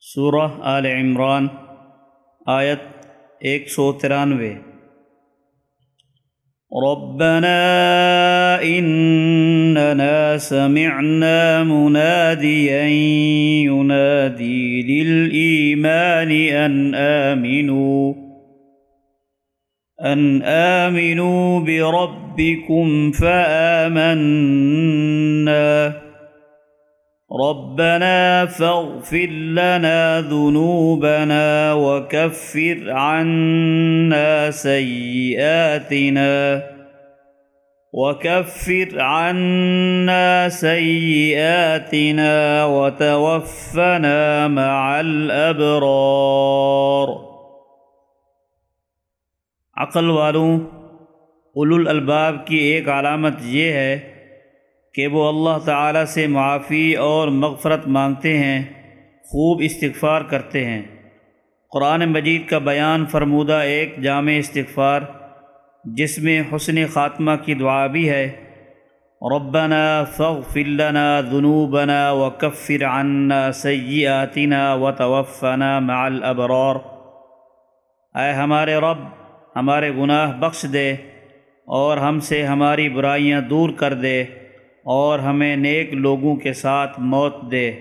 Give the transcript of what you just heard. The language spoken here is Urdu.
سورہ آل عمران، آیت ایک سو ترانوے۔ ربنا اننا سمعنا مناديا ينادي للإيمان أن آمنوا أن آمنوا بربكم فآمنا ربنا فاغفر لنا ذنوبنا وكفر عنا سيئاتنا وكفر عنا سيئاتنا وتوفنا مع الأبرار. عقل والوں، اولو الالباب کی ایک علامت یہ ہے کہ وہ اللہ تعالیٰ سے معافی اور مغفرت مانگتے ہیں، خوب استغفار کرتے ہیں۔ قرآن مجید کا بیان فرمودہ ایک جامع استغفار، جس میں حسن خاتمہ کی دعا بھی ہے۔ ربنا فاغفر لنا ذنوبنا وکفر عنا سیئاتنا وتوفنا مع الابرار۔ اے ہمارے رب، ہمارے گناہ بخش دے اور ہم سے ہماری برائیاں دور کر دے۔ اور ہمیں نیک لوگوں کے ساتھ موت دے۔